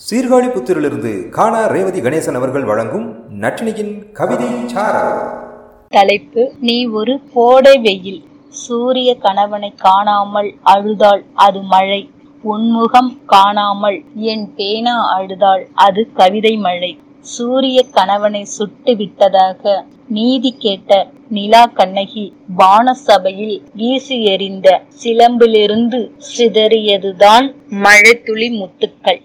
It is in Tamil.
சீர்காழி புத்திரிலிருந்து காணா ரேவதி கணேசன் அவர்கள் வழங்கும் நட்டினியின் கவிதை தலைப்பு நீ ஒரு கோடை வெயில் சூரிய கணவனை காணாமல் அழுதாள் அது மழை உன்முகம் காணாமல் என் பேனா அழுதாள் அது கவிதை மழை. சூரிய கணவனை சுட்டு விட்டதாக நீதி கேட்ட நிலா கண்ணகி வானசபையில் வீசி எறிந்த சிலம்பிலிருந்து சிதறியதுதான் மழைத்துளி முத்துக்கள்.